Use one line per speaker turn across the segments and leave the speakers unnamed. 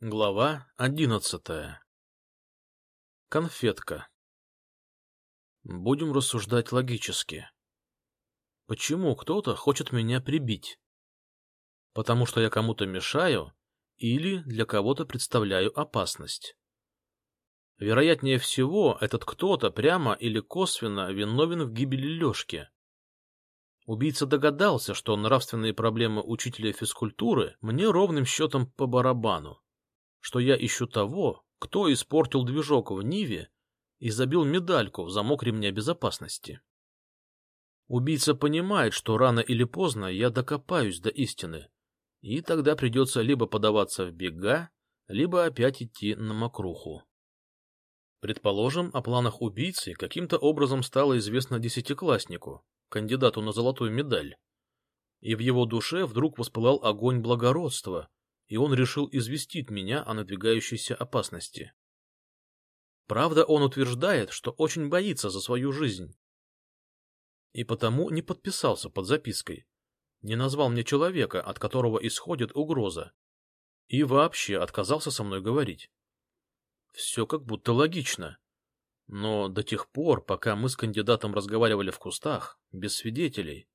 Глава одиннадцатая Конфетка Будем рассуждать логически. Почему кто-то хочет меня прибить? Потому что я кому-то мешаю или для кого-то представляю опасность? Вероятнее всего, этот кто-то прямо или косвенно виновен в гибели Лешки. Убийца догадался, что нравственные проблемы учителя физкультуры мне ровным счетом по барабану что я ищу того, кто испортил движок в Ниве и забил медальку в замок ремня безопасности. Убийца понимает, что рано или поздно я докопаюсь до истины, и тогда придется либо подаваться в бега, либо опять идти на мокруху. Предположим, о планах убийцы каким-то образом стало известно десятикласснику, кандидату на золотую медаль, и в его душе вдруг воспылал огонь благородства, и он решил известить меня о надвигающейся опасности. Правда, он утверждает, что очень боится за свою жизнь. И потому не подписался под запиской, не назвал мне человека, от которого исходит угроза, и вообще отказался со мной говорить. Все как будто логично. Но до тех пор, пока мы с кандидатом разговаривали в кустах, без свидетелей,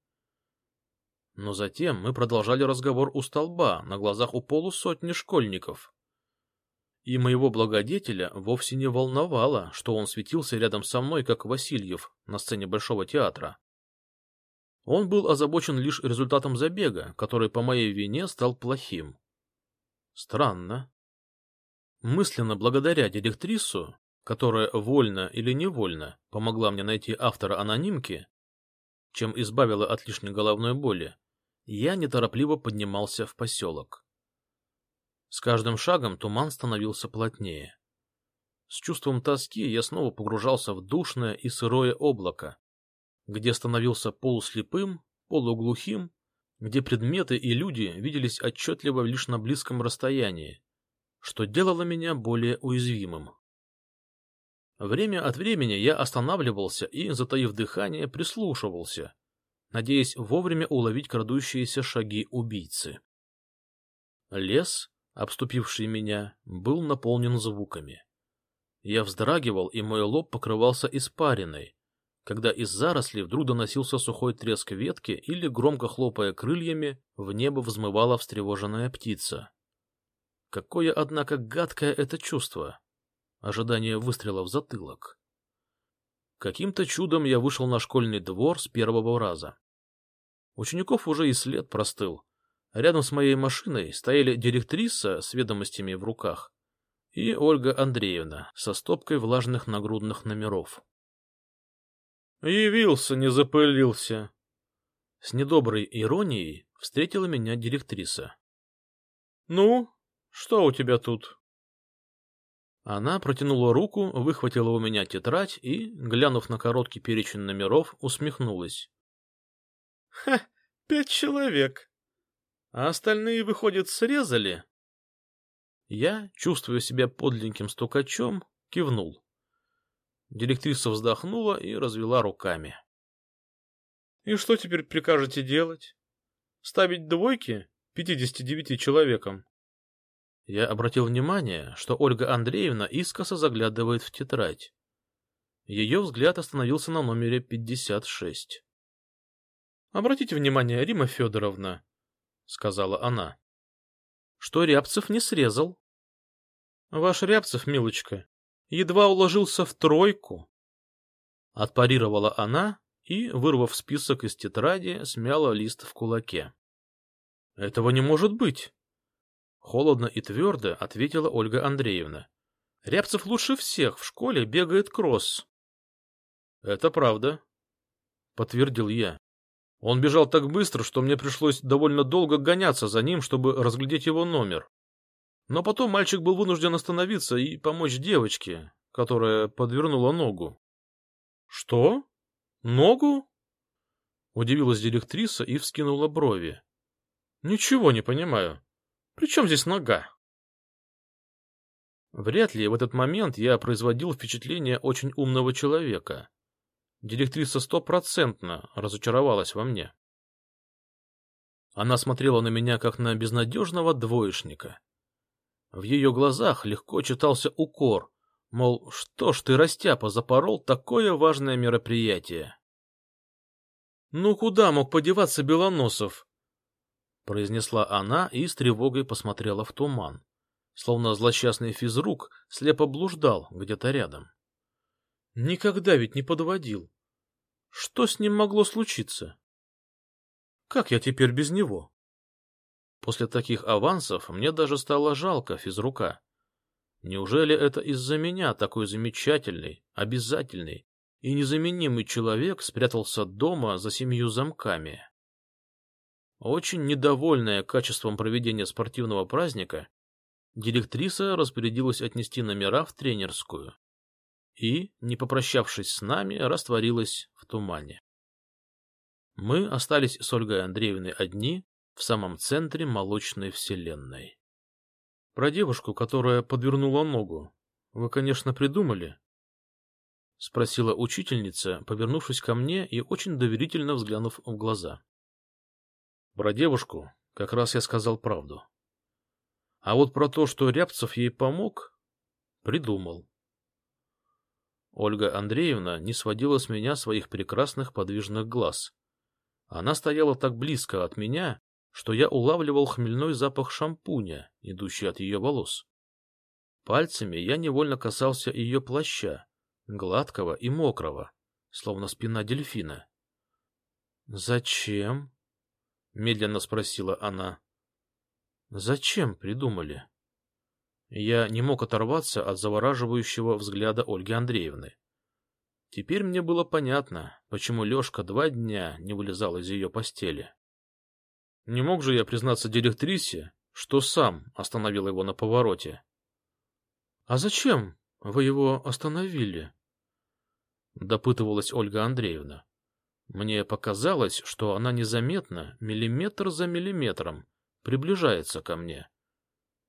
но затем мы продолжали разговор у столба, на глазах у полусотни школьников. И моего благодетеля вовсе не волновало, что он светился рядом со мной, как Васильев, на сцене Большого театра. Он был озабочен лишь результатом забега, который по моей вине стал плохим. Странно. Мысленно благодаря директрису, которая вольно или невольно помогла мне найти автора анонимки, чем избавила от лишней головной боли, я неторопливо поднимался в поселок. С каждым шагом туман становился плотнее. С чувством тоски я снова погружался в душное и сырое облако, где становился полуслепым, полуглухим, где предметы и люди виделись отчетливо лишь на близком расстоянии, что делало меня более уязвимым. Время от времени я останавливался и, затаив дыхание, прислушивался, надеясь вовремя уловить крадущиеся шаги убийцы. Лес, обступивший меня, был наполнен звуками. Я вздрагивал, и мой лоб покрывался испариной, когда из зарослей вдруг доносился сухой треск ветки или, громко хлопая крыльями, в небо взмывала встревоженная птица. Какое, однако, гадкое это чувство! Ожидание выстрела в затылок. Каким-то чудом я вышел на школьный двор с первого раза. Учеников уже и след простыл. Рядом с моей машиной стояли директриса с ведомостями в руках и Ольга Андреевна со стопкой влажных нагрудных номеров. «Явился, не запылился!» С недоброй иронией встретила меня директриса. «Ну, что у тебя тут?» Она протянула руку, выхватила у меня тетрадь и, глянув на короткий перечень номеров, усмехнулась. Ха, пять человек. А остальные, выходит, срезали? Я, чувствуя себя подленьким стукачом, кивнул. Директриса вздохнула и развела руками. — И что теперь прикажете делать? Ставить двойки пятидесяти девяти человекам? Я обратил внимание, что Ольга Андреевна искоса заглядывает в тетрадь. Ее взгляд остановился на номере пятьдесят шесть. Обратите внимание, Рима Федоровна, — сказала она, — что Рябцев не срезал. Ваш Рябцев, милочка, едва уложился в тройку. Отпарировала она и, вырвав список из тетради, смяла лист в кулаке. — Этого не может быть! — холодно и твердо ответила Ольга Андреевна. — Рябцев лучше всех в школе бегает кросс. — Это правда, — подтвердил я. Он бежал так быстро, что мне пришлось довольно долго гоняться за ним, чтобы разглядеть его номер. Но потом мальчик был вынужден остановиться и помочь девочке, которая подвернула ногу. — Что? Ногу? — удивилась директриса и вскинула брови. — Ничего не понимаю. При чем здесь нога? Вряд ли в этот момент я производил впечатление очень умного человека. Директриса стопроцентно разочаровалась во мне. Она смотрела на меня, как на безнадежного двоечника. В ее глазах легко читался укор, мол, что ж ты, растяпа, запорол такое важное мероприятие. «Ну куда мог подеваться Белоносов?» — произнесла она и с тревогой посмотрела в туман, словно злосчастный физрук слепо блуждал где-то рядом. «Никогда ведь не подводил. Что с ним могло случиться? Как я теперь без него?» После таких авансов мне даже стало жалко физрука. Неужели это из-за меня такой замечательный, обязательный и незаменимый человек спрятался дома за семью замками? Очень недовольная качеством проведения спортивного праздника, директриса распорядилась отнести номера в тренерскую и, не попрощавшись с нами, растворилась в тумане. Мы остались с Ольгой Андреевной одни в самом центре молочной вселенной. Про девушку, которая подвернула ногу, вы, конечно, придумали? — спросила учительница, повернувшись ко мне и очень доверительно взглянув в глаза. Про девушку как раз я сказал правду. А вот про то, что Рябцев ей помог, придумал. Ольга Андреевна не сводила с меня своих прекрасных подвижных глаз. Она стояла так близко от меня, что я улавливал хмельной запах шампуня, идущий от ее волос. Пальцами я невольно касался ее плаща, гладкого и мокрого, словно спина дельфина. — Зачем? — медленно спросила она. — Зачем придумали? Я не мог оторваться от завораживающего взгляда Ольги Андреевны. Теперь мне было понятно, почему Лешка два дня не вылезал из ее постели. Не мог же я признаться директрисе, что сам остановил его на повороте. — А зачем вы его остановили? — допытывалась Ольга Андреевна. Мне показалось, что она незаметно, миллиметр за миллиметром, приближается ко мне.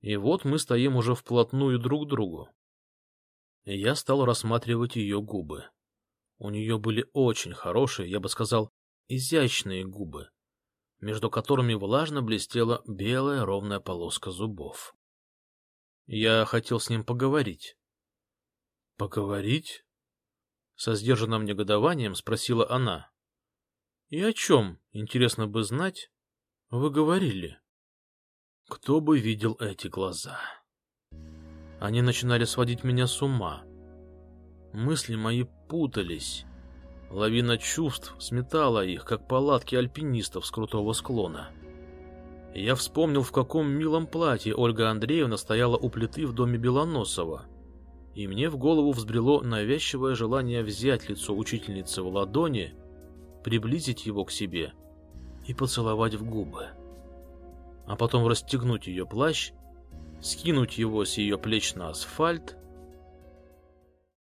И вот мы стоим уже вплотную друг к другу. я стал рассматривать ее губы. У нее были очень хорошие, я бы сказал, изящные губы, между которыми влажно блестела белая ровная полоска зубов. Я хотел с ним поговорить. — Поговорить? — со сдержанным негодованием спросила она. — И о чем, интересно бы знать, вы говорили? Кто бы видел эти глаза? Они начинали сводить меня с ума. Мысли мои путались. Лавина чувств сметала их, как палатки альпинистов с крутого склона. Я вспомнил, в каком милом платье Ольга Андреевна стояла у плиты в доме Белоносова, и мне в голову взбрело навязчивое желание взять лицо учительницы в ладони, приблизить его к себе и поцеловать в губы. А потом расстегнуть ее плащ, скинуть его с ее плеч на асфальт.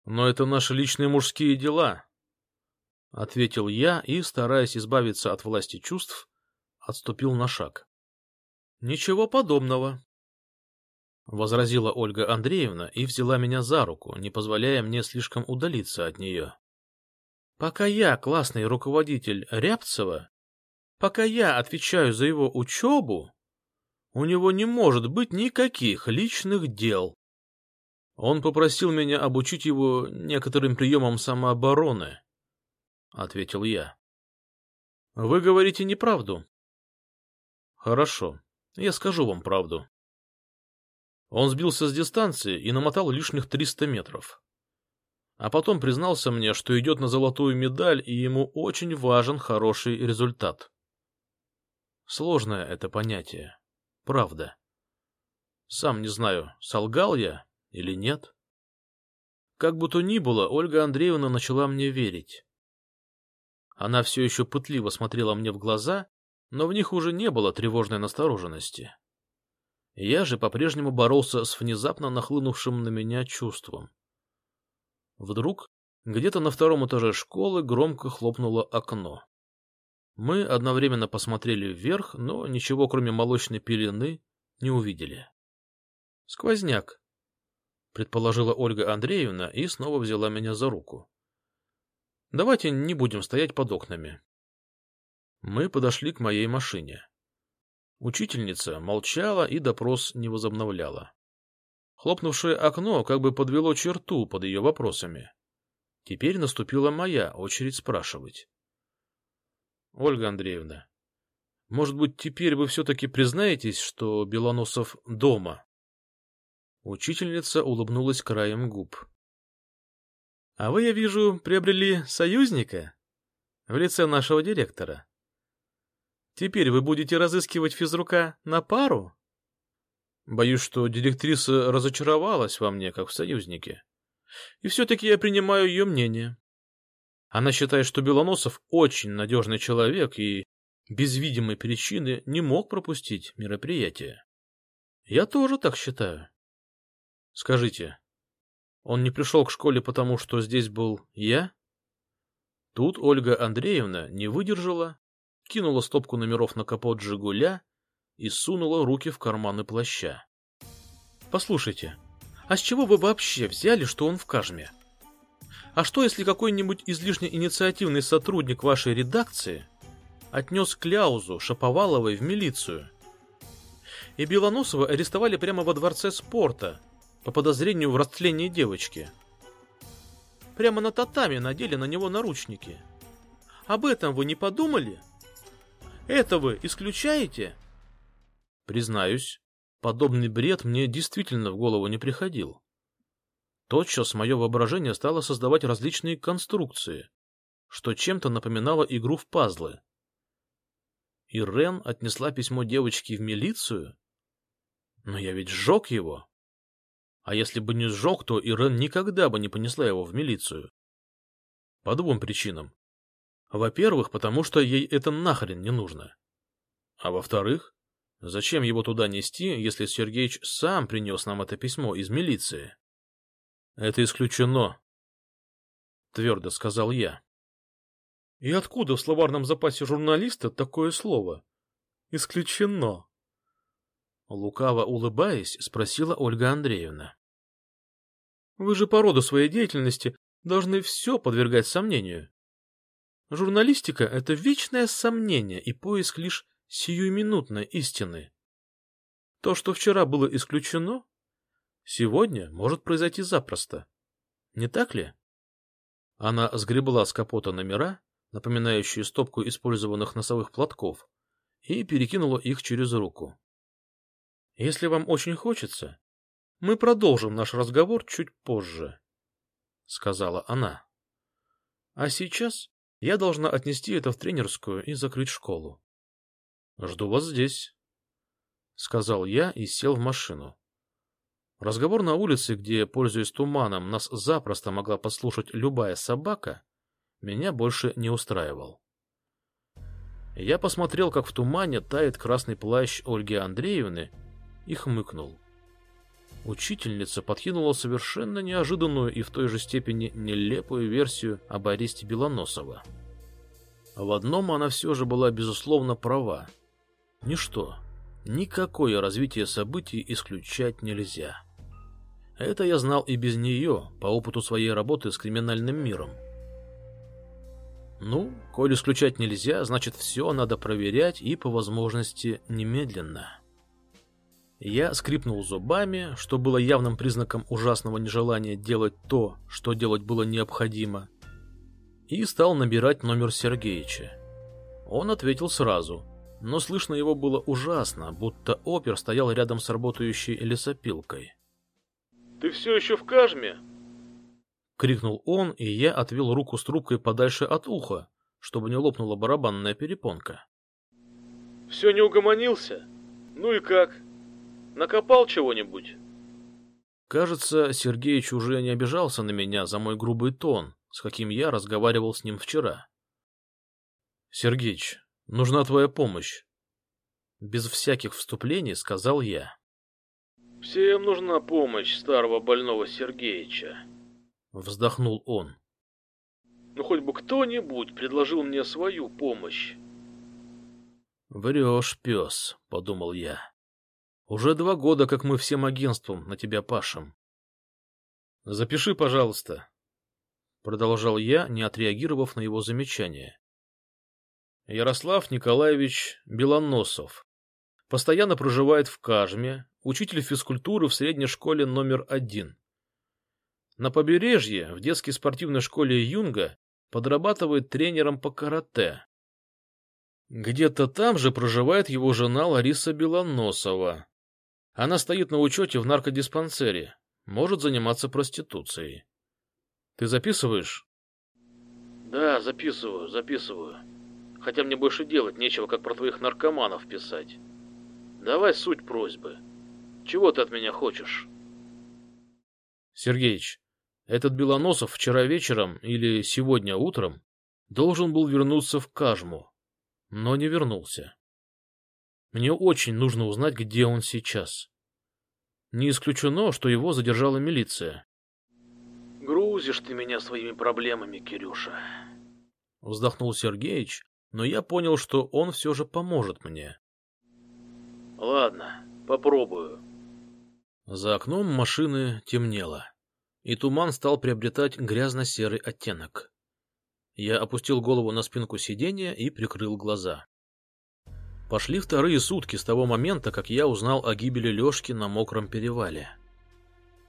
Но это наши личные мужские дела, — ответил я и, стараясь избавиться от власти чувств, отступил на шаг. — Ничего подобного, — возразила Ольга Андреевна и взяла меня за руку, не позволяя мне слишком удалиться от нее. — Пока я классный руководитель Рябцева, пока я отвечаю за его учебу, у него не может быть никаких личных дел. Он попросил меня обучить его некоторым приемам самообороны, — ответил я. — Вы говорите неправду. — Хорошо, я скажу вам правду. Он сбился с дистанции и намотал лишних триста метров. А потом признался мне, что идет на золотую медаль, и ему очень важен хороший результат. Сложное это понятие. Правда. Сам не знаю, солгал я или нет. Как бы то ни было, Ольга Андреевна начала мне верить. Она все еще пытливо смотрела мне в глаза, но в них уже не было тревожной настороженности. Я же по-прежнему боролся с внезапно нахлынувшим на меня чувством. Вдруг где-то на втором этаже школы громко хлопнуло окно. Мы одновременно посмотрели вверх, но ничего, кроме молочной пелены, не увидели. «Сквозняк», — предположила Ольга Андреевна и снова взяла меня за руку. Давайте не будем стоять под окнами. Мы подошли к моей машине. Учительница молчала и допрос не возобновляла. Хлопнувшее окно как бы подвело черту под ее вопросами. Теперь наступила моя очередь спрашивать. — Ольга Андреевна, может быть, теперь вы все-таки признаетесь, что Белоносов дома? Учительница улыбнулась краем губ. — А вы, я вижу, приобрели союзника в лице нашего директора. Теперь вы будете разыскивать физрука на пару? Боюсь, что директриса разочаровалась во мне, как в союзнике. И все-таки я принимаю ее мнение. Она считает, что Белоносов очень надежный человек и без видимой причины не мог пропустить мероприятие. Я тоже так считаю. Скажите, он не пришел к школе потому, что здесь был я? Тут Ольга Андреевна не выдержала, кинула стопку номеров на капот «Жигуля» и сунула руки в карманы плаща. «Послушайте, а с чего вы вообще взяли, что он в Кажме? А что, если какой-нибудь излишне инициативный сотрудник вашей редакции отнес Кляузу Шаповаловой в милицию. И Белоносова арестовали прямо во дворце спорта по подозрению в растлении девочки. Прямо на татами надели на него наручники. Об этом вы не подумали? Это вы исключаете? Признаюсь, подобный бред мне действительно в голову не приходил. Тотчас мое воображение стало создавать различные конструкции, что чем-то напоминало игру в пазлы. Ирен отнесла письмо девочки в милицию? Но я ведь сжег его. А если бы не сжег, то Ирен никогда бы не понесла его в милицию. По двум причинам. Во-первых, потому что ей это нахрен не нужно. А во-вторых, зачем его туда нести, если Сергеич сам принес нам это письмо из милиции? Это исключено, твердо сказал я. И откуда в словарном запасе журналиста такое слово? Исключено. Лукаво улыбаясь, спросила Ольга Андреевна. Вы же по роду своей деятельности должны все подвергать сомнению. Журналистика — это вечное сомнение и поиск лишь сиюминутной истины. То, что вчера было исключено, сегодня может произойти запросто. Не так ли? Она сгребла с капота номера напоминающие стопку использованных носовых платков, и перекинула их через руку. «Если вам очень хочется, мы продолжим наш разговор чуть позже», — сказала она. «А сейчас я должна отнести это в тренерскую и закрыть школу». «Жду вас здесь», — сказал я и сел в машину. Разговор на улице, где, пользуясь туманом, нас запросто могла послушать любая собака, меня больше не устраивал. Я посмотрел, как в тумане тает красный плащ Ольги Андреевны, и хмыкнул. Учительница подкинула совершенно неожиданную и в той же степени нелепую версию об аресте Белоносова. В одном она все же была безусловно права. Ничто, никакое развитие событий исключать нельзя. Это я знал и без нее, по опыту своей работы с криминальным миром. Ну, коль исключать нельзя, значит все надо проверять и по возможности немедленно. Я скрипнул зубами, что было явным признаком ужасного нежелания делать то, что делать было необходимо, и стал набирать номер Сергеича. Он ответил сразу, но слышно его было ужасно, будто опер стоял рядом с работающей лесопилкой. «Ты все еще в Кажме?» — крикнул он, и я отвел руку с трубкой подальше от уха, чтобы не лопнула барабанная перепонка. — Все не угомонился? Ну и как? Накопал чего-нибудь? Кажется, Сергеич уже не обижался на меня за мой грубый тон, с каким я разговаривал с ним вчера. — Сергеич, нужна твоя помощь. Без всяких вступлений сказал я. — Всем нужна помощь старого больного Сергеича, Вздохнул он. Ну хоть бы кто-нибудь предложил мне свою помощь. Врешь, пес, подумал я. Уже два года, как мы всем агентством на тебя пашем. Запиши, пожалуйста, продолжал я, не отреагировав на его замечание. Ярослав Николаевич Белоносов. Постоянно проживает в Кажме, учитель физкультуры в средней школе номер один. На побережье, в детской спортивной школе Юнга, подрабатывает тренером по карате. Где-то там же проживает его жена Лариса Белоносова. Она стоит на учете в наркодиспансере, может заниматься проституцией. Ты записываешь? Да, записываю, записываю. Хотя мне больше делать нечего, как про твоих наркоманов писать. Давай суть просьбы. Чего ты от меня хочешь? Сергеич, этот Белоносов вчера вечером или сегодня утром должен был вернуться в Кажму, но не вернулся. Мне очень нужно узнать, где он сейчас. Не исключено, что его задержала милиция. Грузишь ты меня своими проблемами, Кирюша. Вздохнул Сергеич, но я понял, что он все же поможет мне. Ладно, попробую. За окном машины темнело, и туман стал приобретать грязно-серый оттенок. Я опустил голову на спинку сиденья и прикрыл глаза. Пошли вторые сутки с того момента, как я узнал о гибели Лёшки на мокром перевале.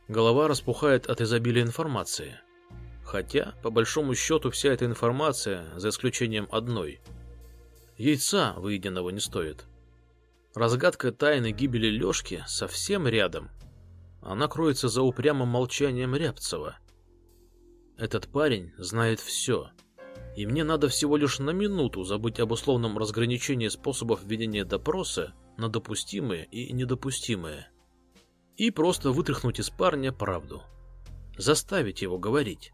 Голова распухает от изобилия информации. Хотя, по большому счету, вся эта информация, за исключением одной, яйца выеденного не стоит. Разгадка тайны гибели Лёшки совсем рядом. Она кроется за упрямым молчанием Рябцева. Этот парень знает все, и мне надо всего лишь на минуту забыть об условном разграничении способов ведения допроса на допустимые и недопустимые. И просто вытряхнуть из парня правду. Заставить его говорить.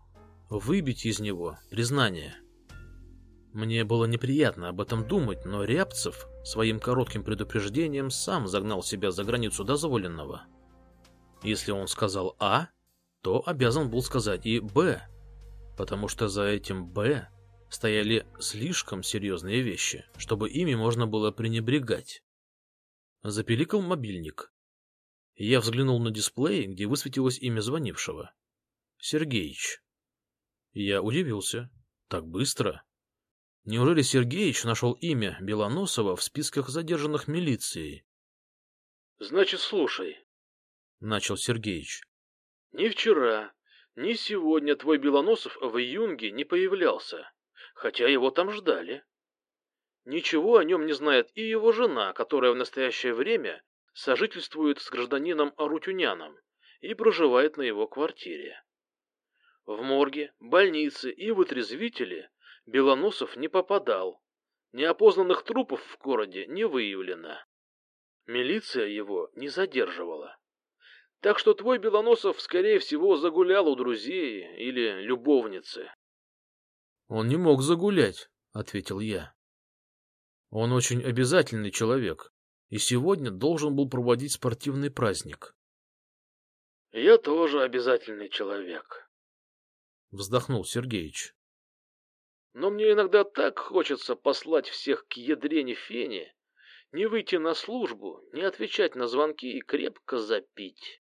Выбить из него признание. Мне было неприятно об этом думать, но Рябцев своим коротким предупреждением сам загнал себя за границу дозволенного. Если он сказал «А», то обязан был сказать и «Б», потому что за этим «Б» стояли слишком серьезные вещи, чтобы ими можно было пренебрегать. Запеликал мобильник. Я взглянул на дисплей, где высветилось имя звонившего. Сергеич. Я удивился. Так быстро? Неужели Сергеич нашел имя Белоносова в списках задержанных милицией? — Значит, слушай, — начал Сергеич. — Ни вчера, ни сегодня твой Белоносов в Юнге не появлялся, хотя его там ждали. Ничего о нем не знает и его жена, которая в настоящее время сожительствует с гражданином Арутюняном и проживает на его квартире. В морге, больнице и вытрезвителе Белоносов не попадал. Неопознанных трупов в городе не выявлено. Милиция его не задерживала. Так что твой Белоносов, скорее всего, загулял у друзей или любовницы. — Он не мог загулять, — ответил я. Он очень обязательный человек, и сегодня должен был проводить спортивный праздник. — Я тоже обязательный человек, — вздохнул Сергеич. Но мне иногда так хочется послать всех к ядрене фене, не выйти на службу, не отвечать на звонки и крепко запить.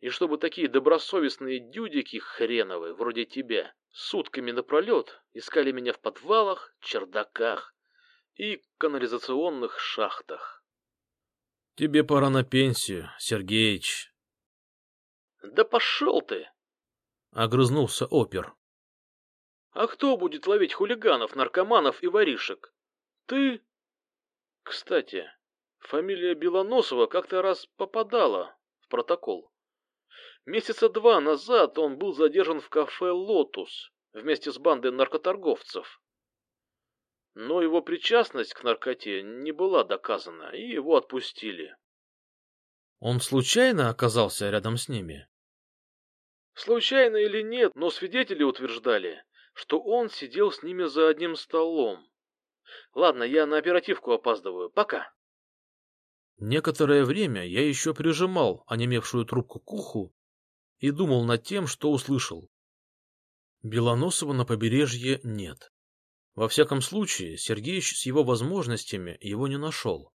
И чтобы такие добросовестные дюдики хреновые, вроде тебя, сутками напролет искали меня в подвалах, чердаках и канализационных шахтах. Тебе пора на пенсию, Сергеич. Да пошел ты! Огрызнулся опер. А кто будет ловить хулиганов, наркоманов и воришек? Ты? Кстати, фамилия Белоносова как-то раз попадала в протокол. Месяца два назад он был задержан в кафе «Лотус» вместе с бандой наркоторговцев. Но его причастность к наркоте не была доказана, и его отпустили. Он случайно оказался рядом с ними? Случайно или нет, но свидетели утверждали, что он сидел с ними за одним столом. Ладно, я на оперативку опаздываю. Пока. Некоторое время я еще прижимал онемевшую трубку к уху и думал над тем, что услышал. Белоносова на побережье нет. Во всяком случае, Сергеич с его возможностями его не нашел.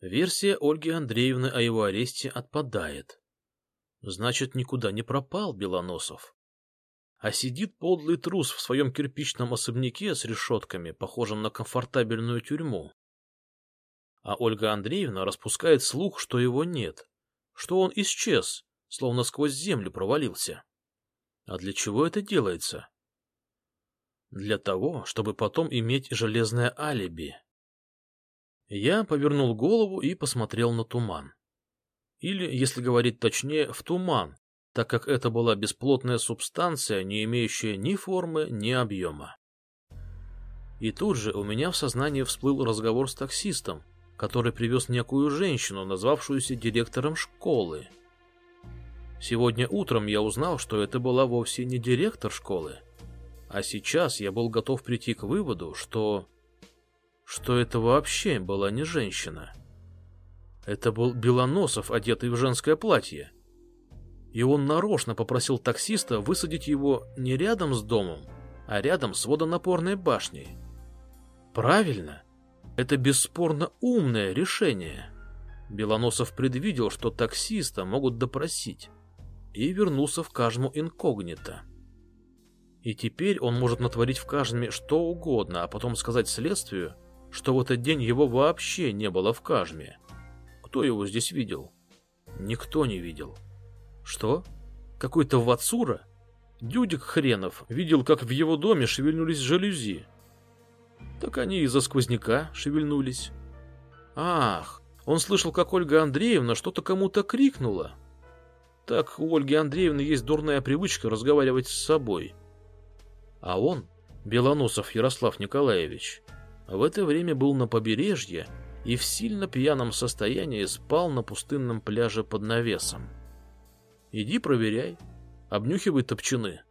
Версия Ольги Андреевны о его аресте отпадает. Значит, никуда не пропал Белоносов а сидит подлый трус в своем кирпичном особняке с решетками, похожем на комфортабельную тюрьму. а Ольга Андреевна распускает слух, что его нет, что он исчез, словно сквозь землю провалился. А для чего это делается? Для того, чтобы потом иметь железное алиби. Я повернул голову и посмотрел на туман. Или, если говорить точнее, в туман, так как это была бесплотная субстанция, не имеющая ни формы, ни объема. И тут же у меня в сознании всплыл разговор с таксистом, который привез некую женщину, назвавшуюся директором школы. Сегодня утром я узнал, что это была вовсе не директор школы, а сейчас я был готов прийти к выводу, что... что это вообще была не женщина. Это был Белоносов, одетый в женское платье. И он нарочно попросил таксиста высадить его не рядом с домом, а рядом с водонапорной башней. Правильно, это бесспорно умное решение. Белоносов предвидел, что таксиста могут допросить, и вернулся в Кажму инкогнито. И теперь он может натворить в Кажме что угодно, а потом сказать следствию, что в этот день его вообще не было в Кажме. Кто его здесь видел? Никто не видел. Что? Какой-то Вацура? Дюдик хренов видел, как в его доме шевельнулись жалюзи. Так они из-за сквозняка шевельнулись. Ах, он слышал, как Ольга Андреевна что-то кому-то крикнула. Так у Ольги Андреевны есть дурная привычка разговаривать с собой. А он, Белоносов Ярослав Николаевич, в это время был на побережье и в сильно пьяном состоянии спал на пустынном пляже под навесом. Иди проверяй, обнюхивай топчаны.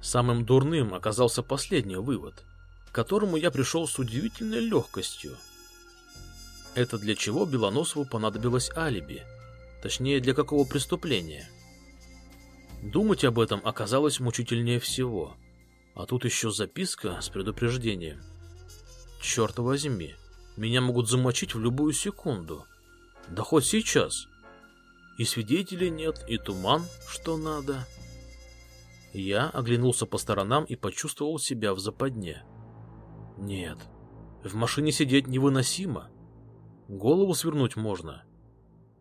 Самым дурным оказался последний вывод к которому я пришел с удивительной легкостью. Это для чего Белоносову понадобилось алиби? Точнее, для какого преступления? Думать об этом оказалось мучительнее всего. А тут еще записка с предупреждением. Черт возьми, меня могут замочить в любую секунду. Да хоть сейчас. И свидетелей нет, и туман, что надо. Я оглянулся по сторонам и почувствовал себя в западне. Нет, в машине сидеть невыносимо. Голову свернуть можно.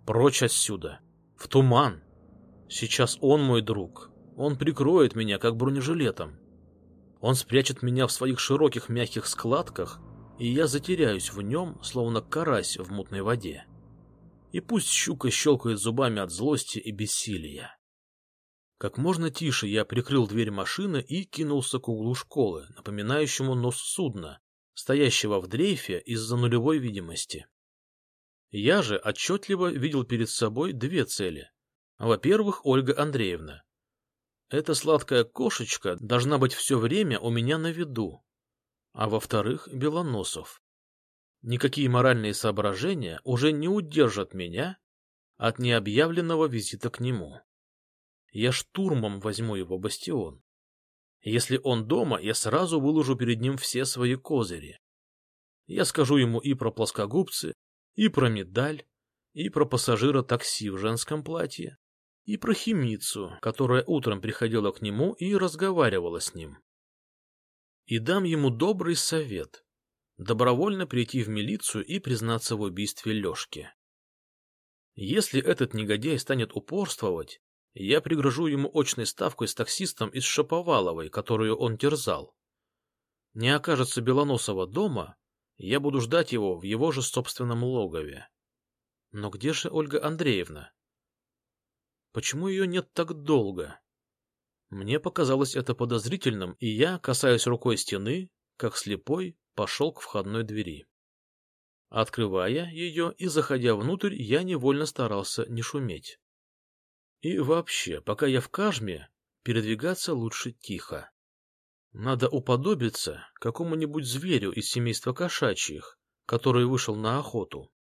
Прочь отсюда, в туман. Сейчас он мой друг. Он прикроет меня, как бронежилетом. Он спрячет меня в своих широких мягких складках, и я затеряюсь в нем, словно карась в мутной воде. И пусть щука щелкает зубами от злости и бессилия. Как можно тише я прикрыл дверь машины и кинулся к углу школы, напоминающему нос судна, стоящего в дрейфе из-за нулевой видимости. Я же отчетливо видел перед собой две цели. Во-первых, Ольга Андреевна. Эта сладкая кошечка должна быть все время у меня на виду. А во-вторых, Белоносов. Никакие моральные соображения уже не удержат меня от необъявленного визита к нему. Я штурмом возьму его бастион. Если он дома, я сразу выложу перед ним все свои козыри. Я скажу ему и про плоскогубцы, и про медаль, и про пассажира такси в женском платье, и про химицу, которая утром приходила к нему и разговаривала с ним. И дам ему добрый совет — добровольно прийти в милицию и признаться в убийстве Лешки. Если этот негодяй станет упорствовать, я пригрожу ему очной ставкой с таксистом из Шаповаловой, которую он терзал. Не окажется Белоносова дома, я буду ждать его в его же собственном логове. Но где же Ольга Андреевна? Почему ее нет так долго? Мне показалось это подозрительным, и я, касаясь рукой стены, как слепой, пошел к входной двери. Открывая ее и заходя внутрь, я невольно старался не шуметь. И вообще, пока я в Кажме, передвигаться лучше тихо. Надо уподобиться какому-нибудь зверю из семейства кошачьих, который вышел на охоту.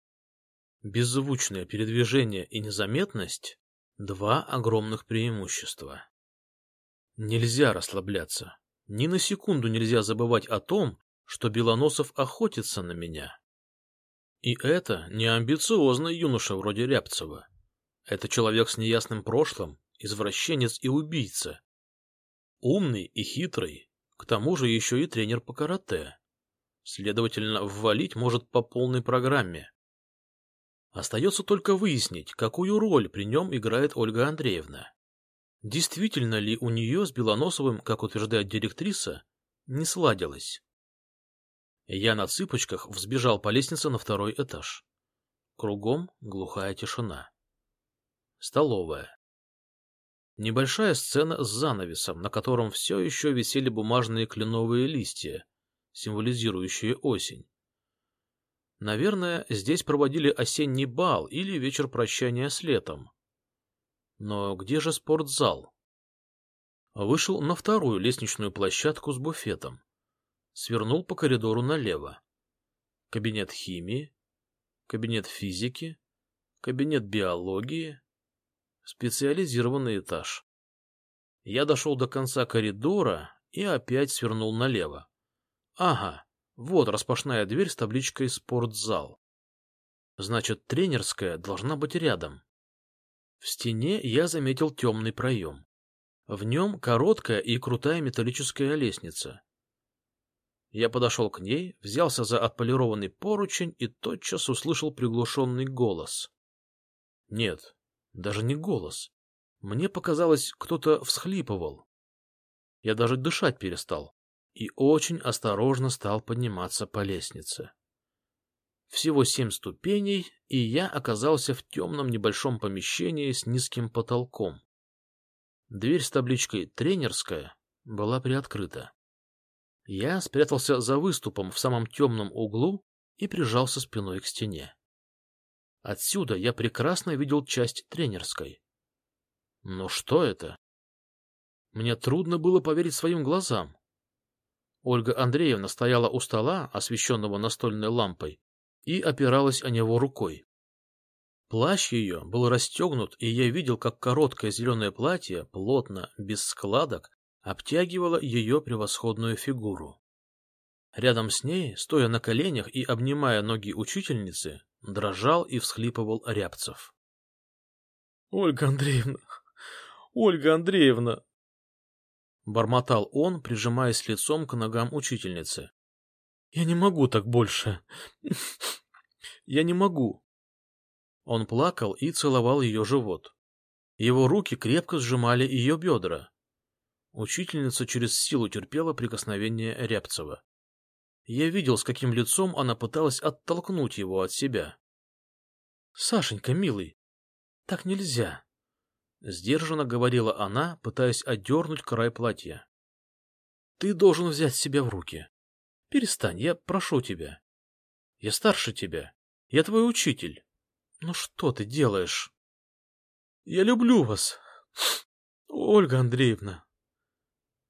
Беззвучное передвижение и незаметность — два огромных преимущества. Нельзя расслабляться. Ни на секунду нельзя забывать о том, что Белоносов охотится на меня. И это не амбициозный юноша вроде Рябцева. Это человек с неясным прошлым, извращенец и убийца. Умный и хитрый, к тому же еще и тренер по карате. Следовательно, ввалить может по полной программе. Остается только выяснить, какую роль при нем играет Ольга Андреевна. Действительно ли у нее с Белоносовым, как утверждает директриса, не сладилось? Я на цыпочках взбежал по лестнице на второй этаж. Кругом глухая тишина. Столовая. Небольшая сцена с занавесом, на котором все еще висели бумажные кленовые листья, символизирующие осень. Наверное, здесь проводили осенний бал или вечер прощания с летом. Но где же спортзал? Вышел на вторую лестничную площадку с буфетом. Свернул по коридору налево. Кабинет химии, кабинет физики, кабинет биологии, специализированный этаж. Я дошел до конца коридора и опять свернул налево. Ага, вот распашная дверь с табличкой «Спортзал». Значит, тренерская должна быть рядом. В стене я заметил темный проем. В нем короткая и крутая металлическая лестница. Я подошел к ней, взялся за отполированный поручень и тотчас услышал приглушенный голос. Нет, даже не голос. Мне показалось, кто-то всхлипывал. Я даже дышать перестал и очень осторожно стал подниматься по лестнице. Всего семь ступеней, и я оказался в темном небольшом помещении с низким потолком. Дверь с табличкой «Тренерская» была приоткрыта. Я спрятался за выступом в самом темном углу и прижался спиной к стене. Отсюда я прекрасно видел часть тренерской. Но что это? Мне трудно было поверить своим глазам. Ольга Андреевна стояла у стола, освещенного настольной лампой, и опиралась о него рукой. Плащ ее был расстегнут, и я видел, как короткое зеленое платье, плотно, без складок, обтягивало ее превосходную фигуру. Рядом с ней, стоя на коленях и обнимая ноги учительницы, дрожал и всхлипывал Рябцев. — Ольга Андреевна! Ольга Андреевна! Бормотал он, прижимаясь лицом к ногам учительницы. — Я не могу так больше. Я не могу. Он плакал и целовал ее живот. Его руки крепко сжимали ее бедра. Учительница через силу терпела прикосновение Рябцева. Я видел, с каким лицом она пыталась оттолкнуть его от себя. — Сашенька, милый, так нельзя, — сдержанно говорила она, пытаясь отдернуть край платья. — Ты должен взять себя в руки. Перестань, я прошу тебя. Я старше тебя. Я твой учитель. Ну что ты делаешь? — Я люблю вас, Ольга Андреевна.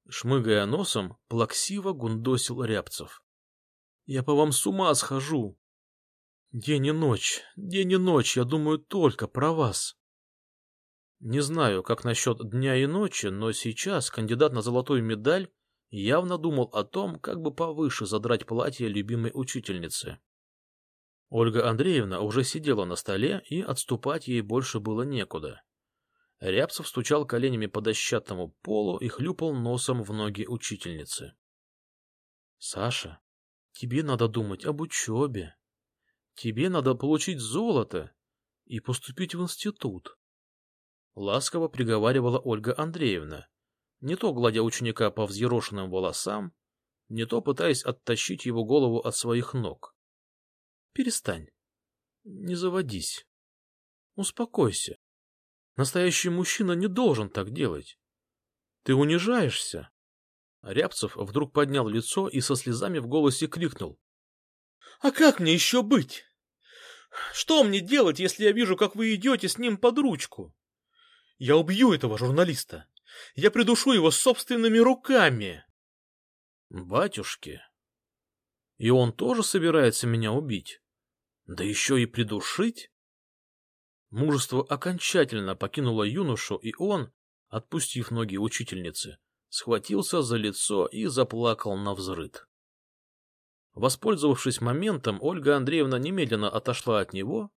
Шмыгая носом, плаксиво гундосил Рябцев. Я по вам с ума схожу. День и ночь, день и ночь, я думаю только про вас. Не знаю, как насчет дня и ночи, но сейчас кандидат на золотую медаль явно думал о том, как бы повыше задрать платье любимой учительницы. Ольга Андреевна уже сидела на столе, и отступать ей больше было некуда. Рябцев стучал коленями по дощатому полу и хлюпал носом в ноги учительницы. — Саша, Тебе надо думать об учебе. Тебе надо получить золото и поступить в институт. Ласково приговаривала Ольга Андреевна, не то гладя ученика по взъерошенным волосам, не то пытаясь оттащить его голову от своих ног. Перестань. Не заводись. Успокойся. Настоящий мужчина не должен так делать. Ты унижаешься. Рябцев вдруг поднял лицо и со слезами в голосе крикнул. — А как мне еще быть? Что мне делать, если я вижу, как вы идете с ним под ручку? Я убью этого журналиста. Я придушу его собственными руками. — Батюшки! И он тоже собирается меня убить? Да еще и придушить? Мужество окончательно покинуло юношу, и он, отпустив ноги учительницы, схватился за лицо и заплакал на взрыд. Воспользовавшись моментом, Ольга Андреевна немедленно отошла от него,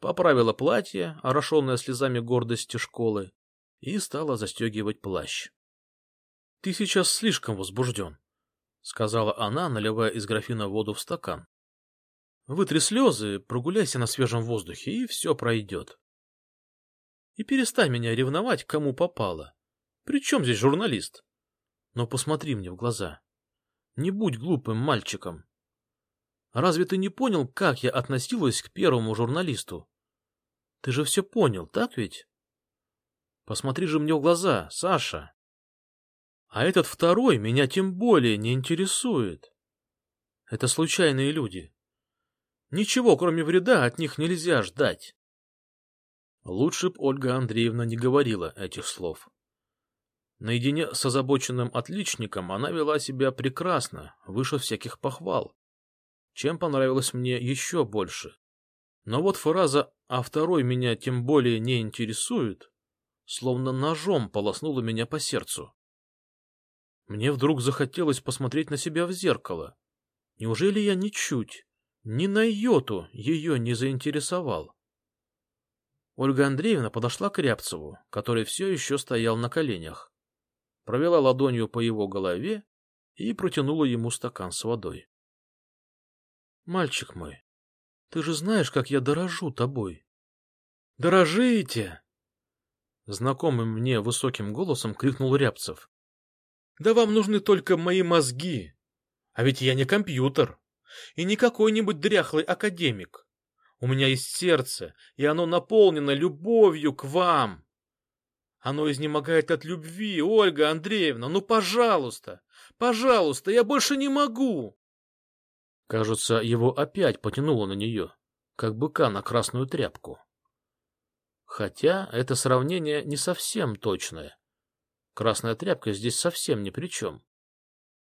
поправила платье, орошенное слезами гордости школы, и стала застегивать плащ. — Ты сейчас слишком возбужден, — сказала она, наливая из графина воду в стакан. Вытри слезы, прогуляйся на свежем воздухе, и все пройдет. И перестань меня ревновать, кому попало. При чем здесь журналист? Но посмотри мне в глаза. Не будь глупым мальчиком. Разве ты не понял, как я относилась к первому журналисту? Ты же все понял, так ведь? Посмотри же мне в глаза, Саша. А этот второй меня тем более не интересует. Это случайные люди. Ничего, кроме вреда, от них нельзя ждать. Лучше б Ольга Андреевна не говорила этих слов. Наедине с озабоченным отличником она вела себя прекрасно, выше всяких похвал, чем понравилось мне еще больше. Но вот фраза «а второй меня тем более не интересует» словно ножом полоснула меня по сердцу. Мне вдруг захотелось посмотреть на себя в зеркало. Неужели я ничуть, ни на йоту ее не заинтересовал? Ольга Андреевна подошла к Рябцеву, который все еще стоял на коленях, провела ладонью по его голове и протянула ему стакан с водой. — Мальчик мой, ты же знаешь, как я дорожу тобой. — Дорожите! — знакомым мне высоким голосом крикнул Рябцев. — Да вам нужны только мои мозги. А ведь я не компьютер и не какой-нибудь дряхлый академик. У меня есть сердце, и оно наполнено любовью к вам. Оно изнемогает от любви, Ольга Андреевна, ну, пожалуйста, пожалуйста, я больше не могу. Кажется, его опять потянуло на нее, как быка на красную тряпку. Хотя это сравнение не совсем точное. Красная тряпка здесь совсем ни при чем.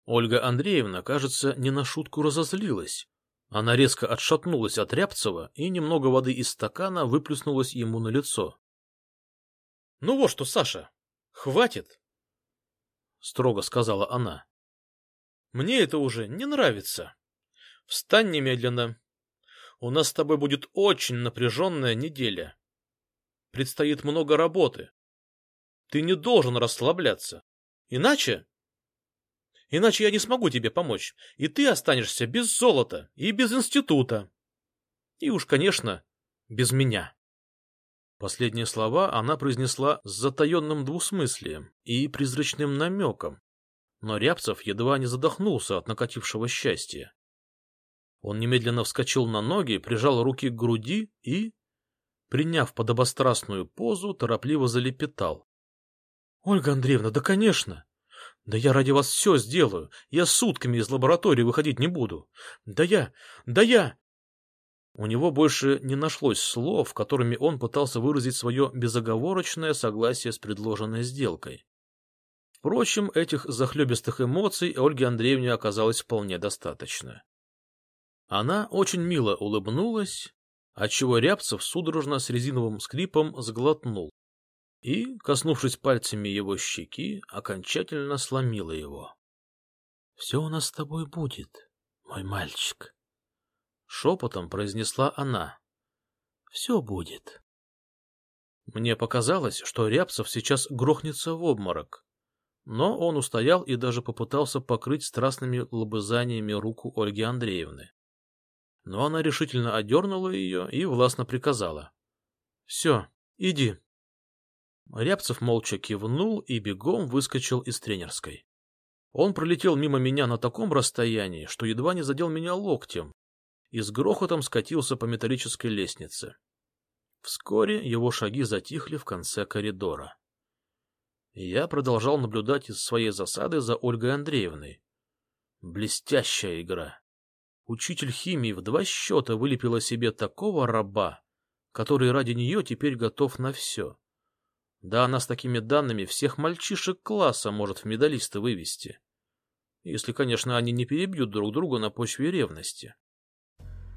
Ольга Андреевна, кажется, не на шутку разозлилась. Она резко отшатнулась от Рябцева, и немного воды из стакана выплеснулось ему на лицо. — Ну вот что, Саша, хватит, — строго сказала она. — Мне это уже не нравится. Встань немедленно. У нас с тобой будет очень напряженная неделя. Предстоит много работы. Ты не должен расслабляться. Иначе Иначе я не смогу тебе помочь, и ты останешься без золота и без института. И уж, конечно, без меня. Последние слова она произнесла с затаенным двусмыслием и призрачным намеком, но Рябцев едва не задохнулся от накатившего счастья. Он немедленно вскочил на ноги, прижал руки к груди и, приняв подобострастную позу, торопливо залепетал. — Ольга Андреевна, да конечно! Да я ради вас все сделаю. Я сутками из лаборатории выходить не буду. Да я... Да я... У него больше не нашлось слов, которыми он пытался выразить свое безоговорочное согласие с предложенной сделкой. Впрочем, этих захлебистых эмоций Ольге Андреевне оказалось вполне достаточно. Она очень мило улыбнулась, отчего Рябцев судорожно с резиновым скрипом сглотнул и, коснувшись пальцами его щеки, окончательно сломила его. — Все у нас с тобой будет, мой мальчик, — шепотом произнесла она. — Все будет. Мне показалось, что Рябцев сейчас грохнется в обморок, но он устоял и даже попытался покрыть страстными лобызаниями руку Ольги Андреевны. Но она решительно одернула ее и властно приказала. — Все, иди. Рябцев молча кивнул и бегом выскочил из тренерской. Он пролетел мимо меня на таком расстоянии, что едва не задел меня локтем, и с грохотом скатился по металлической лестнице. Вскоре его шаги затихли в конце коридора. Я продолжал наблюдать из своей засады за Ольгой Андреевной. Блестящая игра. Учитель химии в два счета вылепила себе такого раба, который ради нее теперь готов на все. Да она с такими данными всех мальчишек класса может в медалисты вывести. Если, конечно, они не перебьют друг друга на почве ревности.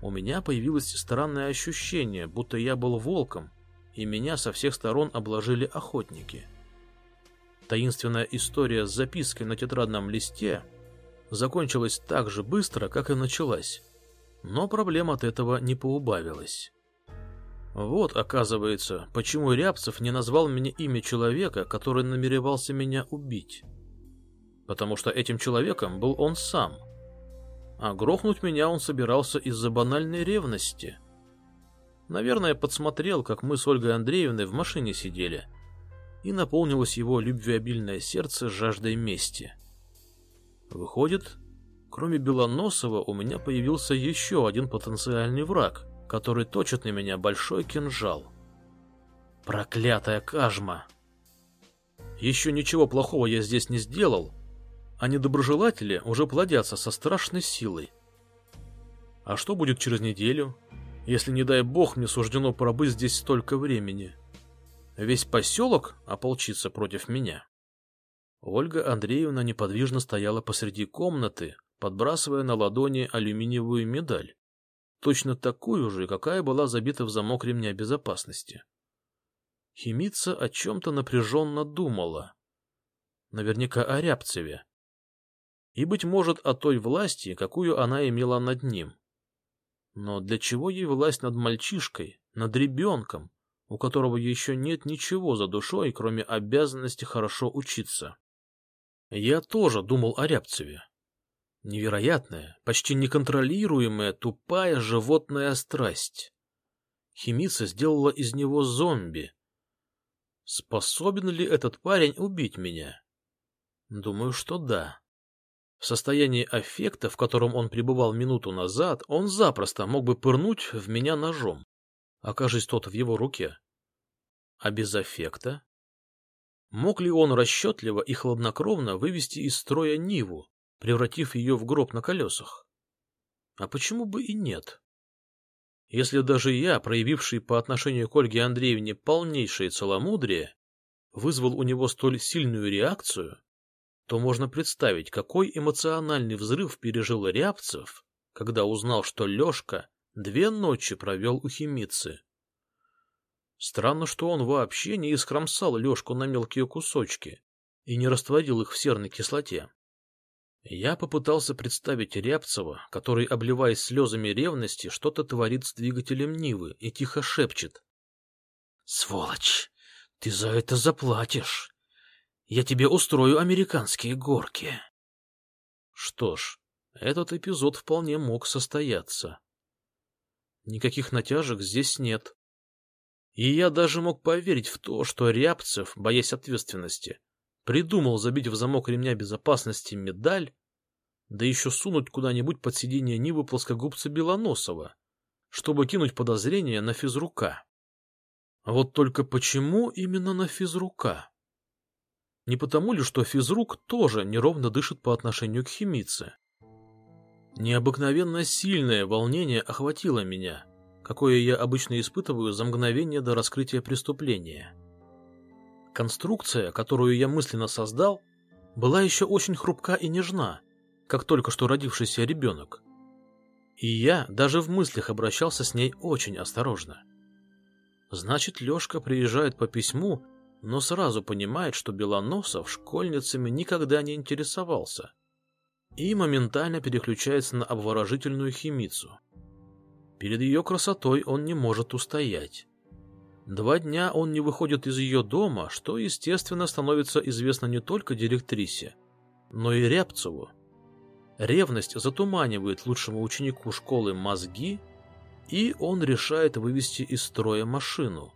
У меня появилось странное ощущение, будто я был волком, и меня со всех сторон обложили охотники. Таинственная история с запиской на тетрадном листе закончилась так же быстро, как и началась, но проблем от этого не поубавилось. Вот, оказывается, почему Рябцев не назвал мне имя человека, который намеревался меня убить. Потому что этим человеком был он сам. А грохнуть меня он собирался из-за банальной ревности. Наверное, подсмотрел, как мы с Ольгой Андреевной в машине сидели, и наполнилось его любвеобильное сердце жаждой мести. Выходит, кроме Белоносова у меня появился еще один потенциальный враг, который точит на меня большой кинжал. Проклятая кажма! Еще ничего плохого я здесь не сделал, а недоброжелатели уже плодятся со страшной силой. А что будет через неделю, если, не дай бог, мне суждено пробыть здесь столько времени? Весь поселок ополчится против меня. Ольга Андреевна неподвижно стояла посреди комнаты, подбрасывая на ладони алюминиевую медаль, точно такую же, какая была забита в замок ремня безопасности. Химица о чем-то напряженно думала. Наверняка о Рябцеве. И, быть может, о той власти, какую она имела над ним. Но для чего ей власть над мальчишкой, над ребенком, у которого еще нет ничего за душой, кроме обязанности хорошо учиться? Я тоже думал о Рябцеве. Невероятная, почти неконтролируемая, тупая животная страсть. Химица сделала из него зомби, Способен ли этот парень убить меня? Думаю, что да. В состоянии аффекта, в котором он пребывал минуту назад, он запросто мог бы пырнуть в меня ножом, окажись тот в его руке. А без аффекта? Мог ли он расчетливо и хладнокровно вывести из строя Ниву, превратив ее в гроб на колесах? А почему бы и нет? Если даже я, проявивший по отношению к Ольге Андреевне полнейшее целомудрие, вызвал у него столь сильную реакцию, то можно представить, какой эмоциональный взрыв пережил Рябцев, когда узнал, что Лешка две ночи провел у химицы. Странно, что он вообще не искромсал Лешку на мелкие кусочки и не растворил их в серной кислоте. Я попытался представить Рябцева, который, обливаясь слезами ревности, что-то творит с двигателем Нивы и тихо шепчет. — Сволочь, ты за это заплатишь. Я тебе устрою американские горки. Что ж, этот эпизод вполне мог состояться. Никаких натяжек здесь нет. И я даже мог поверить в то, что Рябцев, боясь ответственности, придумал забить в замок ремня безопасности медаль, да еще сунуть куда-нибудь под сиденье Нивы плоскогубца Белоносова, чтобы кинуть подозрение на физрука. Вот только почему именно на физрука? Не потому ли, что физрук тоже неровно дышит по отношению к химице? Необыкновенно сильное волнение охватило меня, какое я обычно испытываю за мгновение до раскрытия преступления. Конструкция, которую я мысленно создал, была еще очень хрупка и нежна, как только что родившийся ребенок. И я даже в мыслях обращался с ней очень осторожно. Значит, Лешка приезжает по письму, но сразу понимает, что Белоносов школьницами никогда не интересовался. И моментально переключается на обворожительную химицу. Перед ее красотой он не может устоять. Два дня он не выходит из ее дома, что, естественно, становится известно не только директрисе, но и Рябцеву. Ревность затуманивает лучшему ученику школы мозги, и он решает вывести из строя машину.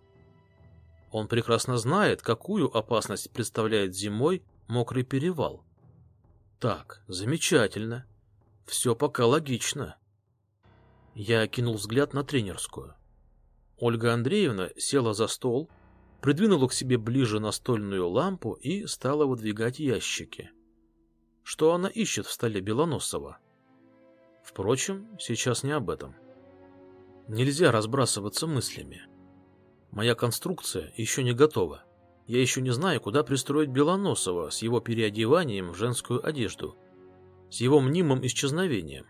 Он прекрасно знает, какую опасность представляет зимой мокрый перевал. Так, замечательно. Все пока логично. Я кинул взгляд на тренерскую. Ольга Андреевна села за стол, придвинула к себе ближе настольную лампу и стала выдвигать ящики. Что она ищет в столе Белоносова? Впрочем, сейчас не об этом. Нельзя разбрасываться мыслями. Моя конструкция еще не готова. Я еще не знаю, куда пристроить Белоносова с его переодеванием в женскую одежду, с его мнимым исчезновением.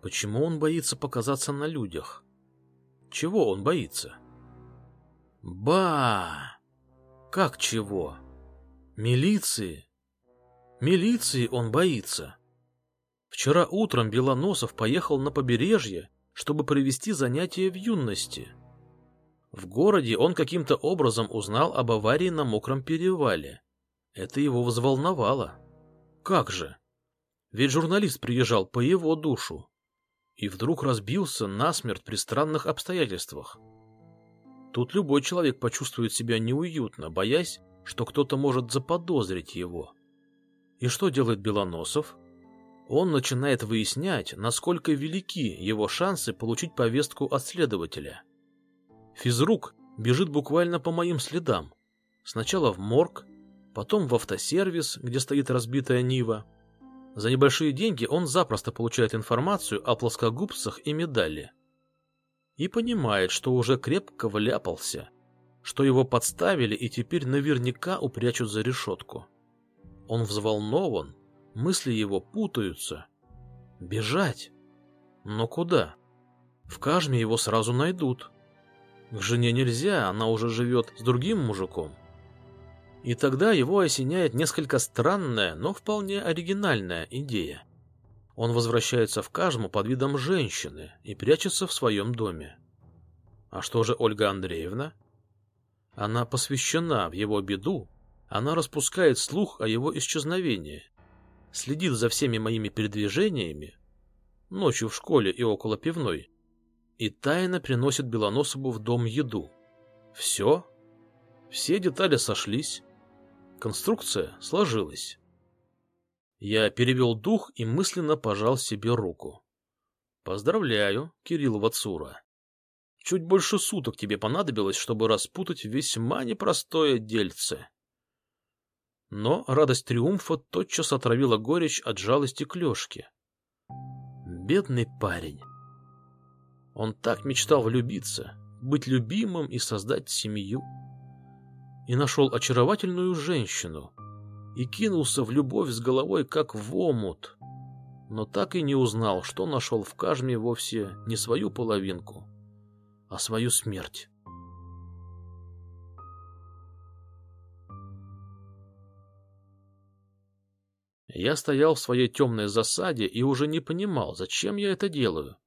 Почему он боится показаться на людях? Чего он боится? Ба! Как чего? Милиции? Милиции он боится. Вчера утром Белоносов поехал на побережье, чтобы провести занятия в юности. В городе он каким-то образом узнал об аварии на мокром перевале. Это его взволновало. Как же? Ведь журналист приезжал по его душу и вдруг разбился насмерть при странных обстоятельствах. Тут любой человек почувствует себя неуютно, боясь, что кто-то может заподозрить его. И что делает Белоносов? Он начинает выяснять, насколько велики его шансы получить повестку от следователя. Физрук бежит буквально по моим следам. Сначала в морг, потом в автосервис, где стоит разбитая Нива. За небольшие деньги он запросто получает информацию о плоскогубцах и медали. И понимает, что уже крепко вляпался, что его подставили и теперь наверняка упрячут за решетку. Он взволнован, мысли его путаются. Бежать? Но куда? В Кажме его сразу найдут. К жене нельзя, она уже живет с другим мужиком. И тогда его осеняет несколько странная, но вполне оригинальная идея. Он возвращается в Кажму под видом женщины и прячется в своем доме. А что же Ольга Андреевна? Она посвящена в его беду она распускает слух о его исчезновении, следит за всеми моими передвижениями, ночью в школе и около пивной, и тайно приносит Белоносову в дом еду. Все? Все детали сошлись. Конструкция сложилась. Я перевел дух и мысленно пожал себе руку. Поздравляю, Кирилл Вацура. Чуть больше суток тебе понадобилось, чтобы распутать весьма непростое дельце. Но радость триумфа тотчас отравила горечь от жалости к Лешке. Бедный парень. Он так мечтал влюбиться, быть любимым и создать семью. И нашел очаровательную женщину, и кинулся в любовь с головой, как в омут, но так и не узнал, что нашел в Кажме вовсе не свою половинку, а свою смерть. Я стоял в своей темной засаде и уже не понимал, зачем я это делаю.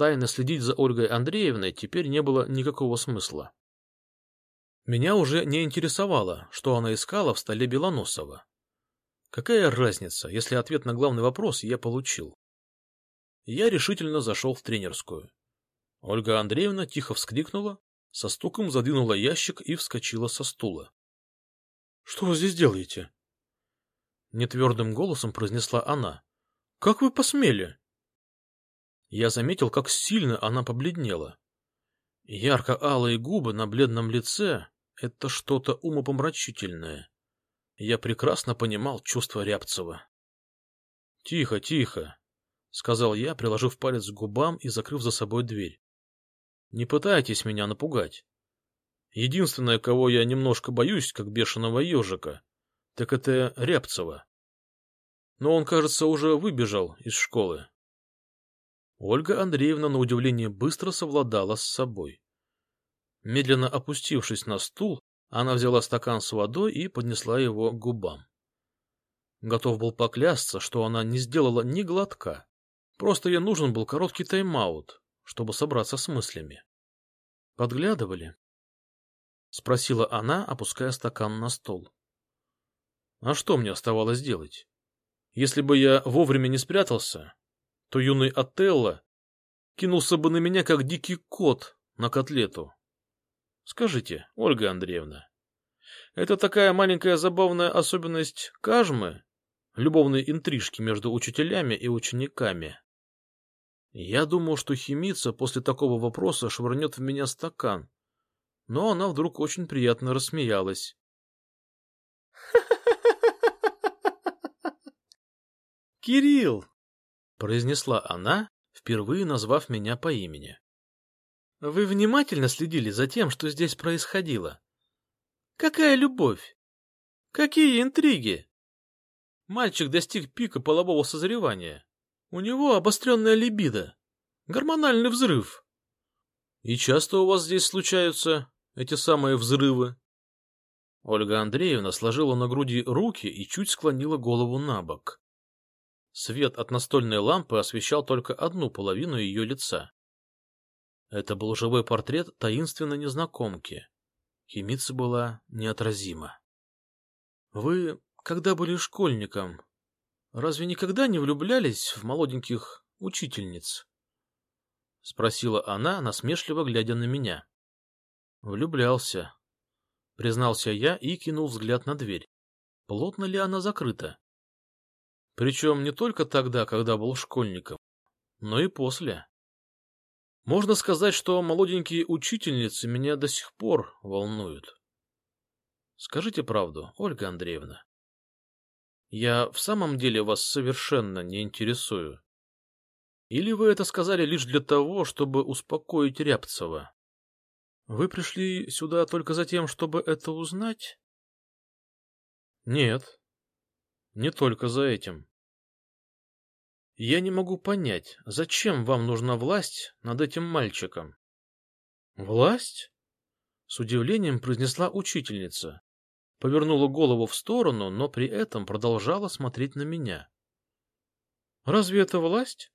Тайно следить за Ольгой Андреевной теперь не было никакого смысла. Меня уже не интересовало, что она искала в столе Белоносова. Какая разница, если ответ на главный вопрос я получил? Я решительно зашел в тренерскую. Ольга Андреевна тихо вскрикнула, со стуком задвинула ящик и вскочила со стула. — Что вы здесь делаете? — нетвердым голосом произнесла она. — Как вы посмели? Я заметил, как сильно она побледнела. Ярко-алые губы на бледном лице — это что-то умопомрачительное. Я прекрасно понимал чувства Рябцева. — Тихо, тихо, — сказал я, приложив палец к губам и закрыв за собой дверь. — Не пытайтесь меня напугать. Единственное, кого я немножко боюсь, как бешеного ежика, так это Рябцева. Но он, кажется, уже выбежал из школы. Ольга Андреевна, на удивление, быстро совладала с собой. Медленно опустившись на стул, она взяла стакан с водой и поднесла его к губам. Готов был поклясться, что она не сделала ни глотка. Просто ей нужен был короткий тайм-аут, чтобы собраться с мыслями. «Подглядывали?» — спросила она, опуская стакан на стол. А что мне оставалось делать? Если бы я вовремя не спрятался, то юный Отелло кинулся бы на меня, как дикий кот на котлету. Скажите, Ольга Андреевна, это такая маленькая забавная особенность Кажмы, любовной интрижки между учителями и учениками. Я думал, что химица после такого вопроса швырнет в меня стакан, но она вдруг очень приятно рассмеялась. «Кирилл!» — произнесла она, впервые назвав меня по имени. «Вы внимательно следили за тем, что здесь происходило? Какая любовь? Какие интриги?» Мальчик достиг пика полового созревания. У него обостренная либидо, гормональный взрыв. И часто у вас здесь случаются эти самые взрывы? Ольга Андреевна сложила на груди руки и чуть склонила голову на бок. Свет от настольной лампы освещал только одну половину ее лица. Это был живой портрет таинственной незнакомки. Химица была неотразима. — Вы, когда были школьником, разве никогда не влюблялись в молоденьких учительниц? — спросила она, насмешливо глядя на меня. — Влюблялся, — признался я и кинул взгляд на дверь. Плотно ли она закрыта? Причем не только тогда, когда был школьником, но и после. Можно сказать, что молоденькие учительницы меня до сих пор волнуют. Скажите правду, Ольга Андреевна. Я в самом деле вас совершенно не интересую. Или вы это сказали лишь для того, чтобы успокоить Рябцева? Вы пришли сюда только за тем, чтобы это узнать? Нет, не только за этим. Я не могу понять, зачем вам нужна власть над этим мальчиком? Власть? С удивлением произнесла учительница. Повернула голову в сторону, но при этом продолжала смотреть на меня. Разве это власть?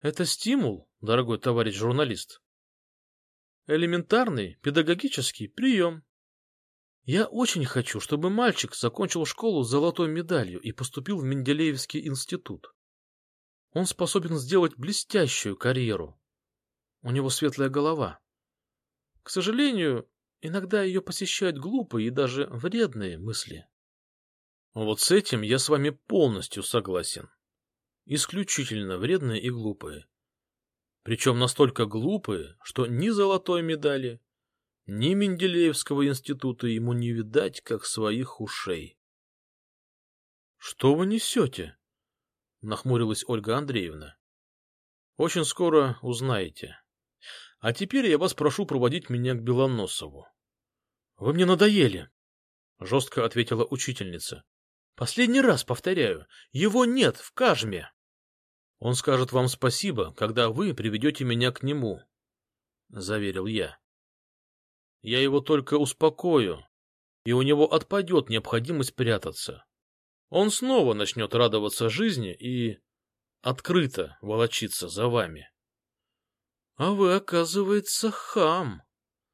Это стимул, дорогой товарищ журналист. Элементарный педагогический прием. Я очень хочу, чтобы мальчик закончил школу с золотой медалью и поступил в Менделеевский институт. Он способен сделать блестящую карьеру. У него светлая голова. К сожалению, иногда ее посещают глупые и даже вредные мысли. Вот с этим я с вами полностью согласен исключительно вредные и глупые. Причем настолько глупые, что ни золотой медали, ни Менделеевского института ему не видать, как своих ушей. — Что вы несете? — нахмурилась Ольга Андреевна. — Очень скоро узнаете. А теперь я вас прошу проводить меня к Белоносову. — Вы мне надоели, — жестко ответила учительница. — Последний раз повторяю, его нет в Кажме. Он скажет вам спасибо, когда вы приведете меня к нему, — заверил я. Я его только успокою, и у него отпадет необходимость прятаться. Он снова начнет радоваться жизни и открыто волочиться за вами. — А вы, оказывается, хам,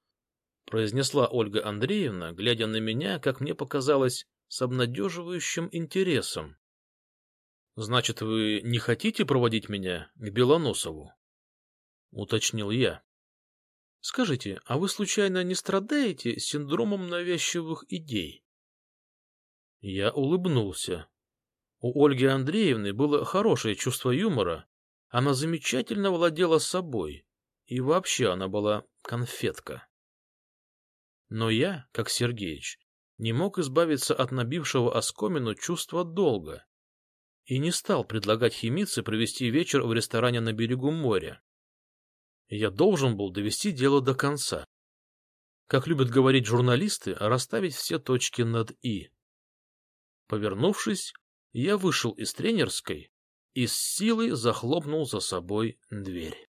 — произнесла Ольга Андреевна, глядя на меня, как мне показалось, с обнадеживающим интересом. — Значит, вы не хотите проводить меня к Белоносову? — уточнил я. — Скажите, а вы случайно не страдаете синдромом навязчивых идей? Я улыбнулся. У Ольги Андреевны было хорошее чувство юмора, она замечательно владела собой, и вообще она была конфетка. Но я, как Сергеич, не мог избавиться от набившего оскомину чувства долга и не стал предлагать химице провести вечер в ресторане на берегу моря. Я должен был довести дело до конца. Как любят говорить журналисты, расставить все точки над «и». Повернувшись, я вышел из тренерской и с силой захлопнул за собой дверь.